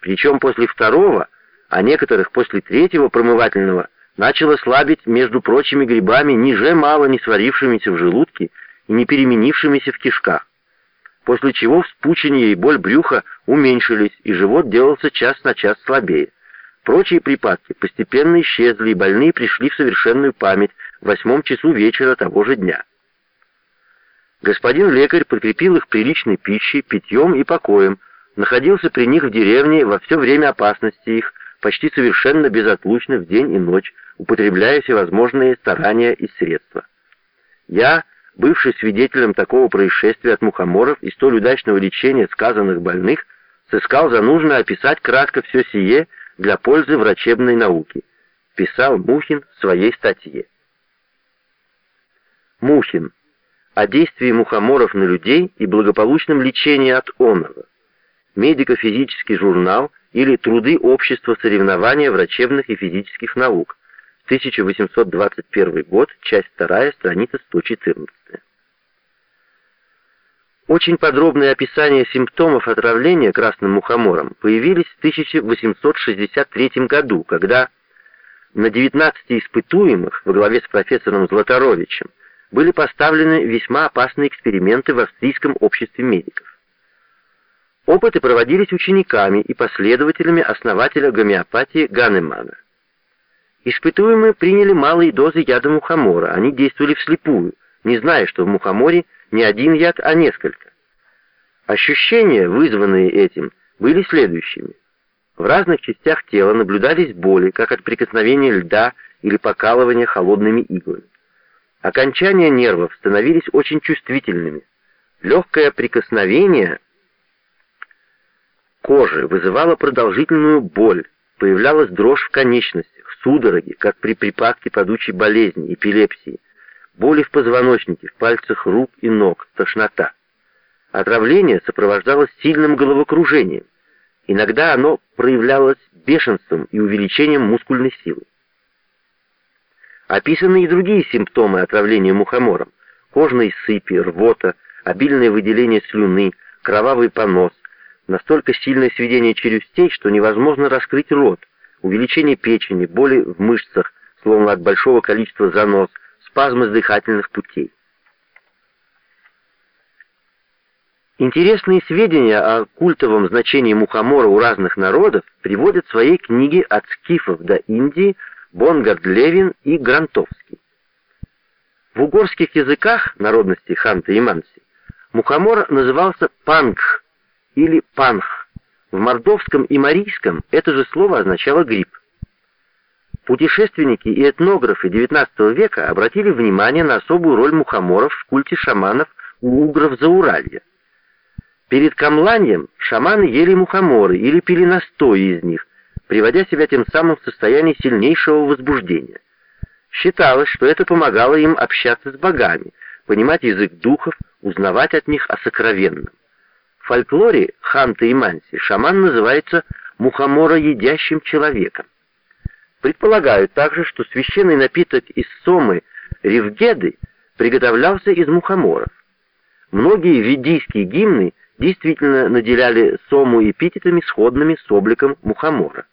Причем после второго, а некоторых после третьего промывательного, начало слабить между прочими грибами, ниже мало не сварившимися в желудке и не переменившимися в кишках. После чего вспучение и боль брюха уменьшились, и живот делался час на час слабее. Прочие припадки постепенно исчезли, и больные пришли в совершенную память в восьмом часу вечера того же дня. Господин лекарь подкрепил их приличной пищей, питьем и покоем, находился при них в деревне во все время опасности их, почти совершенно безотлучно в день и ночь, употребляя всевозможные старания и средства. Я, бывший свидетелем такого происшествия от мухоморов и столь удачного лечения сказанных больных, сыскал за нужное описать кратко все сие для пользы врачебной науки, писал Мухин в своей статье. Мухин о действии мухоморов на людей и благополучном лечении от онова. Медико-физический журнал или Труды общества соревнования врачебных и физических наук. 1821 год, часть 2, страница 114. Очень подробные описания симптомов отравления красным мухомором появились в 1863 году, когда на 19 испытуемых во главе с профессором Златоровичем были поставлены весьма опасные эксперименты в австрийском обществе медиков. Опыты проводились учениками и последователями основателя гомеопатии Ганемана. Испытуемые приняли малые дозы яда мухомора, они действовали вслепую, не зная, что в мухоморе не один яд, а несколько. Ощущения, вызванные этим, были следующими. В разных частях тела наблюдались боли, как от прикосновения льда или покалывания холодными иглами. Окончания нервов становились очень чувствительными. Легкое прикосновение кожи вызывало продолжительную боль, появлялась дрожь в конечностях, судороги, как при припадке падучей болезни, эпилепсии, боли в позвоночнике, в пальцах рук и ног, тошнота. Отравление сопровождалось сильным головокружением. Иногда оно проявлялось бешенством и увеличением мускульной силы. Описаны и другие симптомы отравления мухомором. Кожные сыпи, рвота, обильное выделение слюны, кровавый понос, настолько сильное сведение челюстей, что невозможно раскрыть рот, увеличение печени, боли в мышцах, словно от большого количества занос, спазмы дыхательных путей. Интересные сведения о культовом значении мухомора у разных народов приводят в своей книге «От скифов до Индии» Бонгард Левин и Грантовский. В угорских языках народности ханты и манси мухомор назывался пангх или панх. В мордовском и марийском это же слово означало гриб. Путешественники и этнографы XIX века обратили внимание на особую роль мухоморов в культе шаманов у угров Зауралья. Перед камланием шаманы ели мухоморы или пили настои из них, приводя себя тем самым в состояние сильнейшего возбуждения. Считалось, что это помогало им общаться с богами, понимать язык духов, узнавать от них о сокровенном. Фольклоре Ханты и Манси шаман называется мухомороедящим человеком. Предполагают также, что священный напиток из сомы ревгеды приготовлялся из мухоморов. Многие ведийские гимны действительно наделяли сому эпитетами, сходными с обликом мухомора.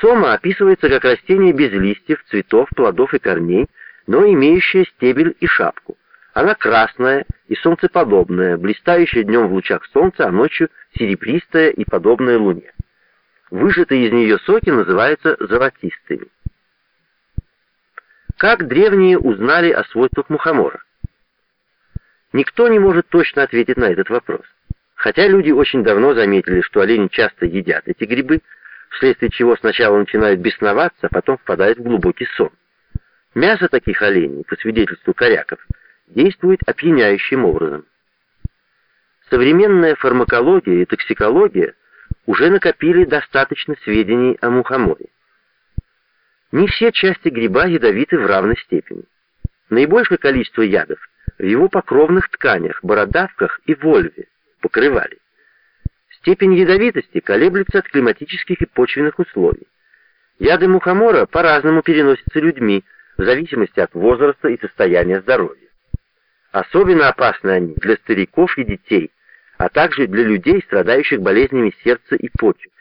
Сома описывается как растение без листьев, цветов, плодов и корней, но имеющее стебель и шапку. Она красная и солнцеподобная, блистающая днем в лучах солнца, а ночью серебристая и подобная луне. Выжатые из нее соки называются золотистыми. Как древние узнали о свойствах мухомора? Никто не может точно ответить на этот вопрос. Хотя люди очень давно заметили, что олени часто едят эти грибы, вследствие чего сначала начинают бесноваться, а потом впадают в глубокий сон. Мясо таких оленей, по свидетельству коряков, действует опьяняющим образом. Современная фармакология и токсикология уже накопили достаточно сведений о мухоморе. Не все части гриба ядовиты в равной степени. Наибольшее количество ядов в его покровных тканях, бородавках и вольве, покрывали. Степень ядовитости колеблется от климатических и почвенных условий. Яды мухомора по-разному переносятся людьми, в зависимости от возраста и состояния здоровья. Особенно опасны они для стариков и детей, а также для людей, страдающих болезнями сердца и почек.